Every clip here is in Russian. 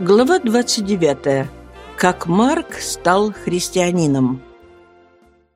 Глава 29. Как Марк стал христианином.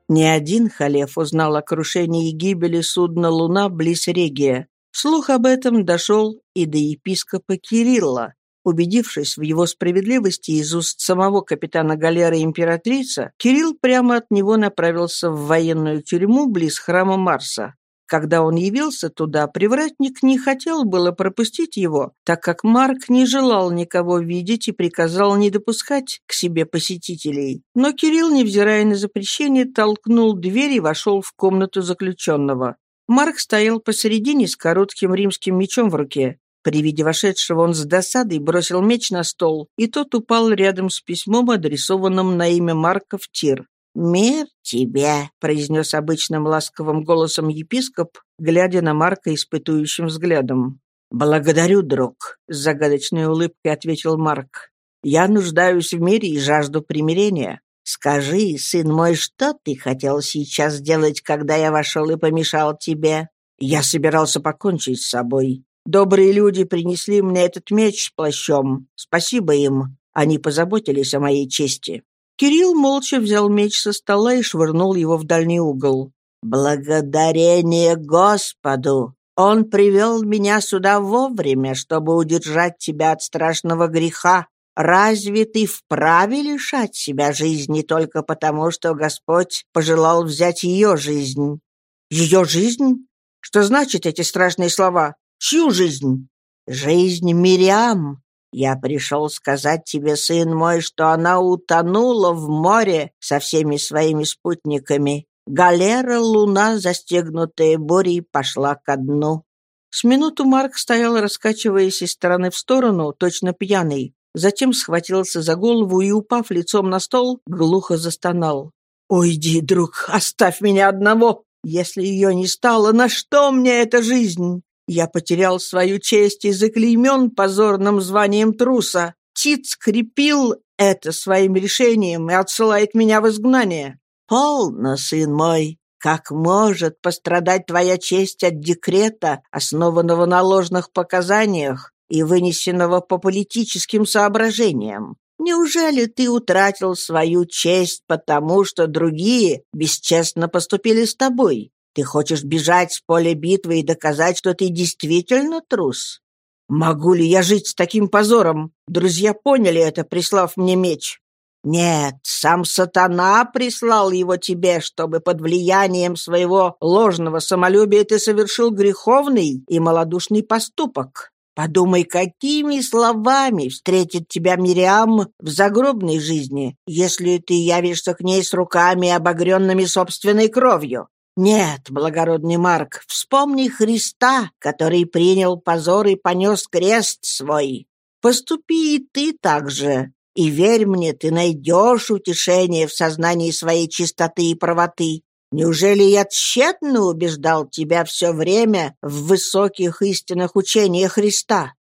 Ни один халеф узнал о крушении и гибели судна «Луна» близ Регия. Слух об этом дошел и до епископа Кирилла. Убедившись в его справедливости из уст самого капитана галеры императрица, Кирилл прямо от него направился в военную тюрьму близ храма Марса. Когда он явился туда, привратник не хотел было пропустить его, так как Марк не желал никого видеть и приказал не допускать к себе посетителей. Но Кирилл, невзирая на запрещение, толкнул дверь и вошел в комнату заключенного. Марк стоял посередине с коротким римским мечом в руке. При виде вошедшего он с досадой бросил меч на стол, и тот упал рядом с письмом, адресованным на имя Марка в тир. «Мир тебе», — произнес обычным ласковым голосом епископ, глядя на Марка испытующим взглядом. «Благодарю, друг», — с загадочной улыбкой ответил Марк. «Я нуждаюсь в мире и жажду примирения. Скажи, сын мой, что ты хотел сейчас сделать, когда я вошел и помешал тебе?» «Я собирался покончить с собой. Добрые люди принесли мне этот меч с плащом. Спасибо им. Они позаботились о моей чести. Кирилл молча взял меч со стола и швырнул его в дальний угол. «Благодарение Господу! Он привел меня сюда вовремя, чтобы удержать тебя от страшного греха. Разве ты вправе лишать себя жизни только потому, что Господь пожелал взять ее жизнь?» «Ее жизнь? Что значит эти страшные слова? Чью жизнь?» «Жизнь Мириам, я пришел сказать тебе, сын мой, что она утонула в море со всеми своими спутниками. Галера, луна, застегнутая бурей, пошла ко дну. С минуту Марк стоял, раскачиваясь из стороны в сторону, точно пьяный. Затем схватился за голову и, упав лицом на стол, глухо застонал. «Уйди, друг, оставь меня одного! Если ее не стало, на что мне эта жизнь? Я потерял свою честь и заклеймен позорным званием труса. Тит скрепил это своим решением и отсылает меня в изгнание. Полно, сын мой. Как может пострадать твоя честь от декрета, основанного на ложных показаниях и вынесенного по политическим соображениям? Неужели ты утратил свою честь потому, что другие бесчестно поступили с тобой? Ты хочешь бежать с поля битвы и доказать, что ты действительно трус? Могу ли я жить с таким позором? Друзья поняли это, прислав мне меч. Нет, сам сатана прислал его тебе, чтобы под влиянием своего ложного самолюбия ты совершил греховный и малодушный поступок. Подумай, какими словами встретит тебя Мириам в загробной жизни, если ты явишься к ней с руками, обогренными собственной кровью. Нет, благородный Марк, вспомни Христа, который принял позор и понес крест свой. Поступи и ты так же, и верь мне, ты найдешь утешение в сознании своей чистоты и правоты. Неужели я тщетно убеждал тебя все время в высоких истинных учениях Христа?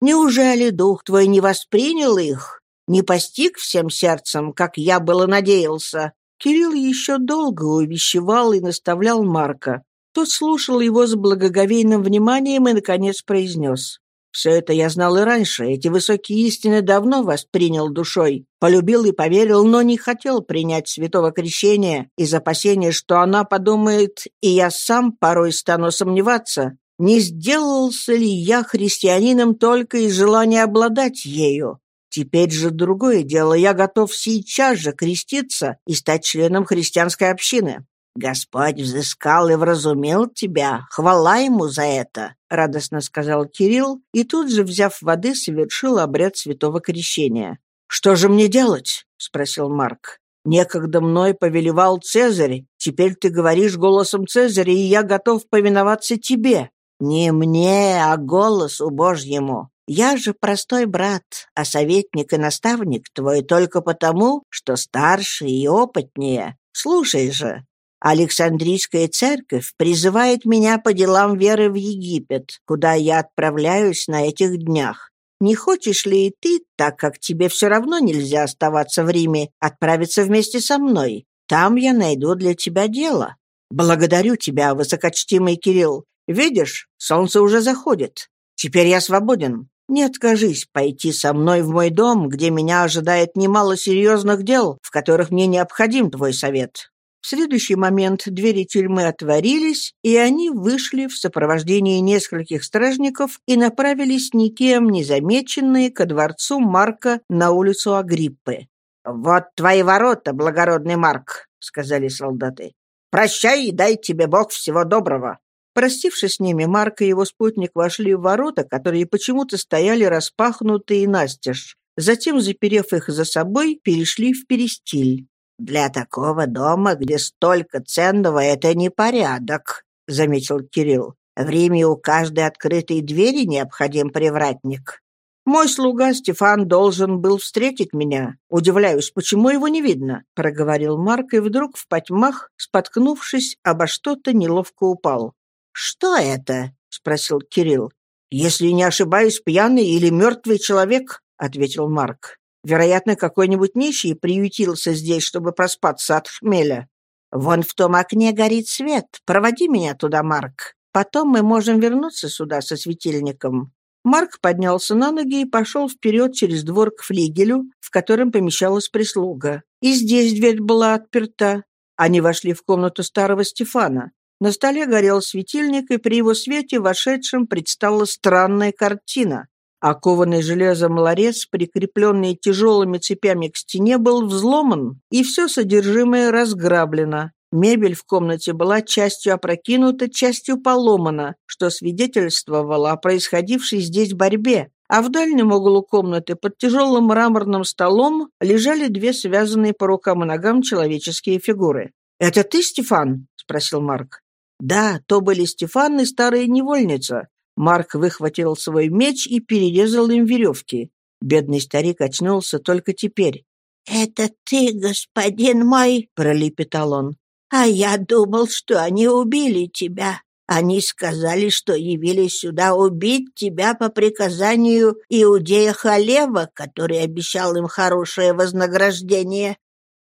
Неужели дух твой не воспринял их, не постиг всем сердцем, как я было надеялся? Кирилл еще долго увещевал и наставлял Марка. Тот слушал его с благоговейным вниманием и, наконец, произнес. «Все это я знал и раньше. Эти высокие истины давно воспринял душой. Полюбил и поверил, но не хотел принять святого крещения из опасения, что она подумает, и я сам порой стану сомневаться, не сделался ли я христианином только из желания обладать ею. Теперь же другое дело. Я готов сейчас же креститься и стать членом христианской общины. Господь взыскал и вразумел тебя. Хвала ему за это, — радостно сказал Кирилл, и тут же, взяв воды, совершил обряд святого крещения. «Что же мне делать?» — спросил Марк. «Некогда мной повелевал Цезарь. Теперь ты говоришь голосом Цезаря, и я готов повиноваться тебе. Не мне, а голосу Божьему. Я же простой брат, а советник и наставник твой только потому, что старше и опытнее. Слушай же, Александрийская церковь призывает меня по делам веры в Египет, куда я отправляюсь на этих днях. Не хочешь ли и ты, так как тебе все равно нельзя оставаться в Риме, отправиться вместе со мной? Там я найду для тебя дело. Благодарю тебя, высокочтимый Кирилл. Видишь, солнце уже заходит. Теперь я свободен. Не откажись пойти со мной в мой дом, где меня ожидает немало серьезных дел, в которых мне необходим твой совет». В следующий момент двери тюрьмы отворились, и они вышли в сопровождении нескольких стражников и направились никем незамеченные ко дворцу Марка на улицу Агриппы. «Вот твои ворота, благородный Марк», — сказали солдаты. «Прощай и дай тебе Бог всего доброго». Простившись с ними, Марк и его спутник вошли в ворота, которые почему-то стояли распахнутые настежь. Затем, заперев их за собой, перешли в перестиль. «Для такого дома, где столько ценного, это непорядок», — заметил Кирилл. «В Риме у каждой открытой двери необходим привратник. Мой слуга Стефан должен был встретить меня. Удивляюсь, почему его не видно?» — проговорил Марк, и вдруг в потьмах, споткнувшись, обо что-то неловко упал. «Что это?» — спросил Кирилл. «Если не ошибаюсь, пьяный или мертвый человек», — ответил Марк. Вероятно, какой-нибудь нищий приютился здесь, чтобы проспаться от хмеля. Вон в том окне горит свет. Проводи меня туда, Марк. Потом мы можем вернуться сюда со светильником». Марк поднялся на ноги и пошел вперед через двор к флигелю, в котором помещалась прислуга. И здесь дверь была отперта. Они вошли в комнату старого Стефана. На столе горел светильник, и при его свете вошедшим предстала странная картина. Окованный железом ларец, прикрепленный тяжелыми цепями к стене, был взломан, и все содержимое разграблено. Мебель в комнате была частью опрокинута, частью поломана, что свидетельствовало о происходившей здесь борьбе. А в дальнем углу комнаты под тяжелым мраморным столом лежали две связанные по рукам и ногам человеческие фигуры. «Это ты, Стефан?» — спросил Марк. «Да, то были Стефан и старая невольница. Марк выхватил свой меч и перерезал им веревки. Бедный старик очнулся только теперь. «Это ты, господин мой!» — пролепетал он. «А я думал, что они убили тебя. Они сказали, что явились сюда убить тебя по приказанию иудея Халева, который обещал им хорошее вознаграждение».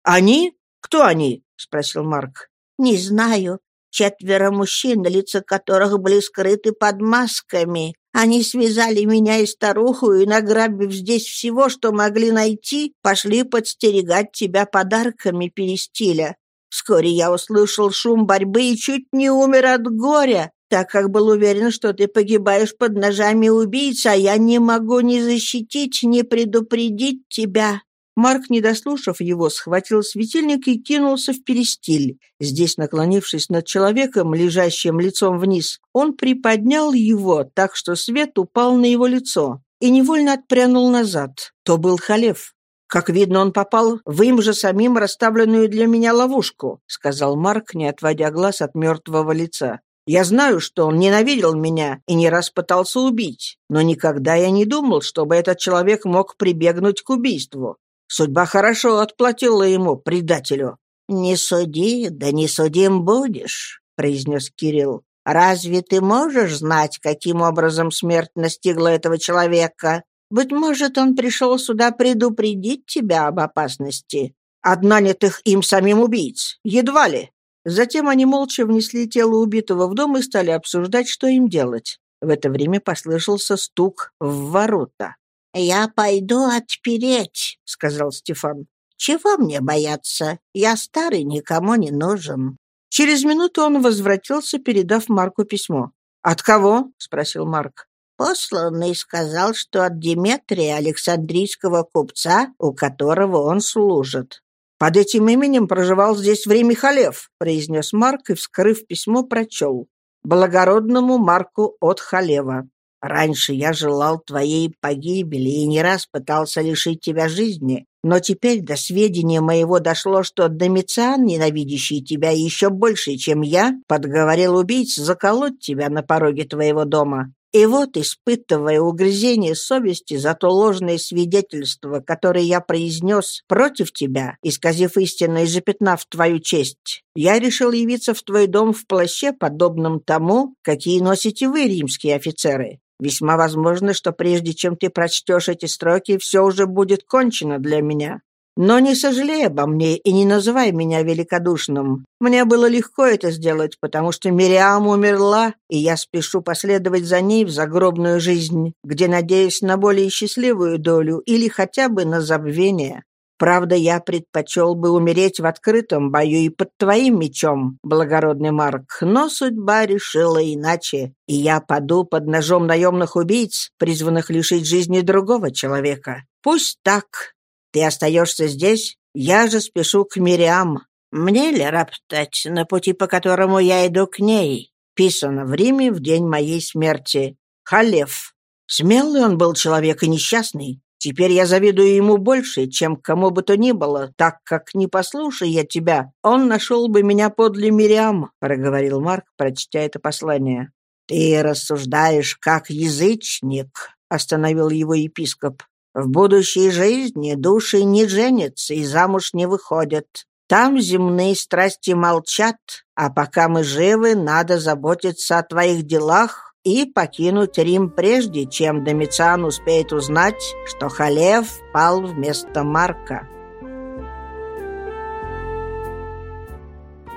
«Они? Кто они?» — спросил Марк. «Не знаю. Четверо мужчин, лица которых были скрыты под масками. Они связали меня и старуху, и, награбив здесь всего, что могли найти, пошли подстерегать тебя подарками перестиля. Вскоре я услышал шум борьбы и чуть не умер от горя, так как был уверен, что ты погибаешь под ножами убийц, а я не могу ни защитить, ни предупредить тебя. Марк, не дослушав его, схватил светильник и кинулся в перестиль. Здесь, наклонившись над человеком, лежащим лицом вниз, он приподнял его так, что свет упал на его лицо и невольно отпрянул назад. То был Халев. «Как видно, он попал в им же самим расставленную для меня ловушку», сказал Марк, не отводя глаз от мертвого лица. «Я знаю, что он ненавидел меня и не раз пытался убить, но никогда я не думал, чтобы этот человек мог прибегнуть к убийству. Судьба хорошо отплатила ему, предателю. «Не суди, да не судим будешь», — произнес Кирилл. «Разве ты можешь знать, каким образом смерть настигла этого человека? Быть может, он пришел сюда предупредить тебя об опасности, от нанятых им самим убийц. Едва ли». Затем они молча внесли тело убитого в дом и стали обсуждать, что им делать. В это время послышался стук в ворота. «Я пойду отпереть», — сказал Стефан. «Чего мне бояться? Я старый, никому не нужен». Через минуту он возвратился, передав Марку письмо. «От кого?» — спросил Марк. Посланный сказал, что от Диметрия, Александрийского купца, у которого он служит. «Под этим именем проживал здесь время Халев», — произнес Марк и, вскрыв письмо, прочел. «Благородному Марку от Халева. Раньше я желал твоей погибели и не раз пытался лишить тебя жизни, но теперь до сведения моего дошло, что Домициан, ненавидящий тебя еще больше, чем я, подговорил убийц заколоть тебя на пороге твоего дома. И вот, испытывая угрызение совести за то ложное свидетельство, которое я произнес против тебя, исказив истину и запятнав твою честь, я решил явиться в твой дом в плаще, подобном тому, какие носите вы, римские офицеры. Весьма возможно, что прежде чем ты прочтешь эти строки, все уже будет кончено для меня. Но не сожалей обо мне и не называй меня великодушным. Мне было легко это сделать, потому что Мириам умерла, и я спешу последовать за ней в загробную жизнь, где надеюсь на более счастливую долю или хотя бы на забвение. Правда, я предпочел бы умереть в открытом бою и под твоим мечом, благородный Марк, но судьба решила иначе, и я паду под ножом наемных убийц, призванных лишить жизни другого человека. Пусть так, ты остаешься здесь, я же спешу к Мириам. Мне ли роптать на пути, по которому я иду к ней? Писано в Риме в день моей смерти. Халев. Смелый он был человек и несчастный. Теперь я завидую ему больше, чем кому бы то ни было, так как, не послушай я тебя, он нашел бы меня подле Мириам», — проговорил Марк, прочтя это послание. «Ты рассуждаешь как язычник», — остановил его епископ. В будущей жизни души не женятся и замуж не выходят. Там земные страсти молчат, а пока мы живы, надо заботиться о твоих делах и покинуть Рим прежде, чем Домициан успеет узнать, что Халев пал вместо Марка.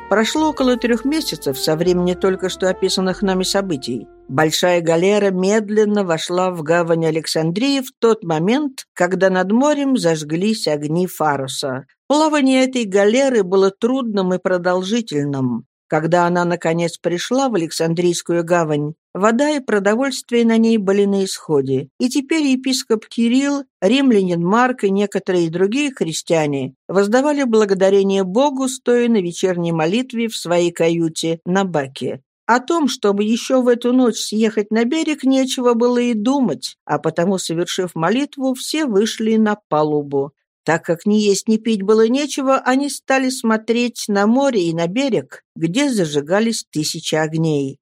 Прошло около трех месяцев со времени только что описанных нами событий. Большая галера медленно вошла в гавань Александрии в тот момент, когда над морем зажглись огни Фаруса. Плавание этой галеры было трудным и продолжительным. Когда она, наконец, пришла в Александрийскую гавань, вода и продовольствие на ней были на исходе, и теперь епископ Кирилл, римлянин Марк и некоторые другие христиане воздавали благодарение Богу, стоя на вечерней молитве в своей каюте на Баке. О том, чтобы еще в эту ночь съехать на берег, нечего было и думать, а потому, совершив молитву, все вышли на палубу. Так как ни есть, ни пить было нечего, они стали смотреть на море и на берег, где зажигались тысячи огней.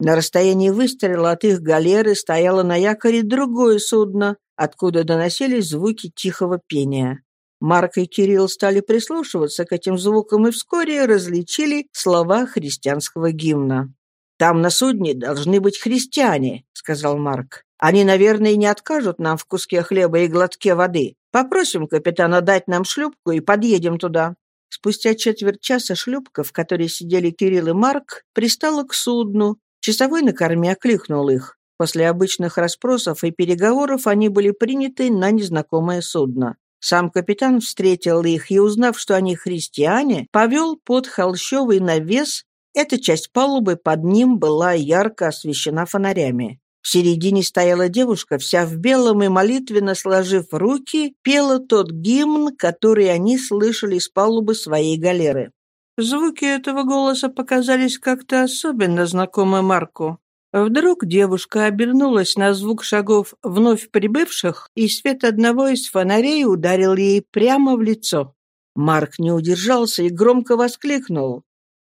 На расстоянии выстрела от их галеры стояло на якоре другое судно, откуда доносились звуки тихого пения. Марк и Кирилл стали прислушиваться к этим звукам и вскоре различили слова христианского гимна. «Там на судне должны быть христиане», — сказал Марк. «Они, наверное, не откажут нам в куске хлеба и глотке воды. Попросим капитана дать нам шлюпку и подъедем туда». Спустя четверть часа шлюпка, в которой сидели Кирилл и Марк, пристала к судну. Часовой на корме окликнул их. После обычных расспросов и переговоров они были приняты на незнакомое судно. Сам капитан встретил их и, узнав, что они христиане, повел под холщовый навес эта часть палубы под ним была ярко освещена фонарями. В середине стояла девушка, вся в белом и молитвенно сложив руки, пела тот гимн, который они слышали с палубы своей галеры. Звуки этого голоса показались как-то особенно знакомы Марку. Вдруг девушка обернулась на звук шагов вновь прибывших, и свет одного из фонарей ударил ей прямо в лицо. Марк не удержался и громко воскликнул.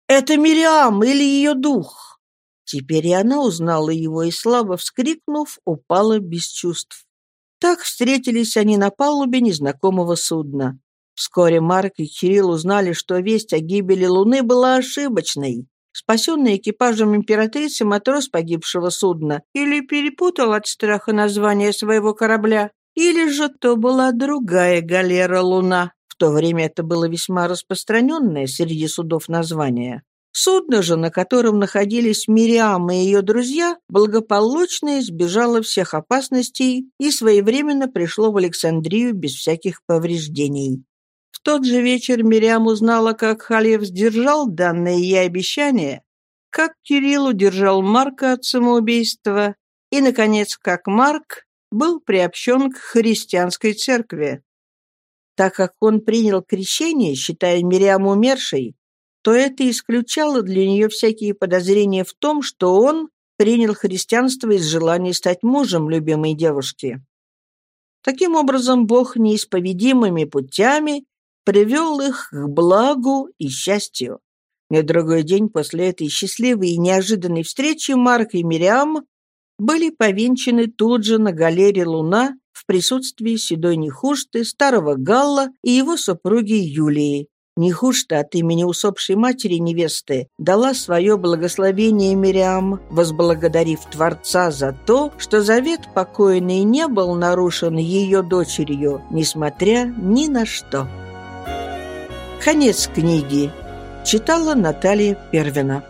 «Это Мириам или ее дух!» Теперь и она узнала его и, слабо вскрикнув, упала без чувств. Так встретились они на палубе незнакомого судна. Вскоре Марк и Кирилл узнали, что весть о гибели Луны была ошибочной. Спасенный экипажем императрицы матрос погибшего судна или перепутал от страха название своего корабля, или же то была другая галера «Луна», то время это было весьма распространенное среди судов название. Судно же, на котором находились Мириам и ее друзья, благополучно избежало всех опасностей и своевременно пришло в Александрию без всяких повреждений. В тот же вечер Мириам узнала, как Халев сдержал данное ей обещание, как Кирилл удержал Марка от самоубийства и, наконец, как Марк был приобщен к христианской церкви. Так как он принял крещение, считая Мириам умершей, то это исключало для нее всякие подозрения в том, что он принял христианство из желания стать мужем любимой девушки. Таким образом, Бог неисповедимыми путями привел их к благу и счастью. На другой день после этой счастливой и неожиданной встречи Марк и Мириам были повенчаны тут же на галере «Луна» в присутствии седой Нехушты, старого Галла и его супруги Юлии. Нехушта от имени усопшей матери невесты дала свое благословение Мириам, возблагодарив Творца за то, что завет покойный не был нарушен ее дочерью, несмотря ни на что. Конец книги. Читала Наталья Первина.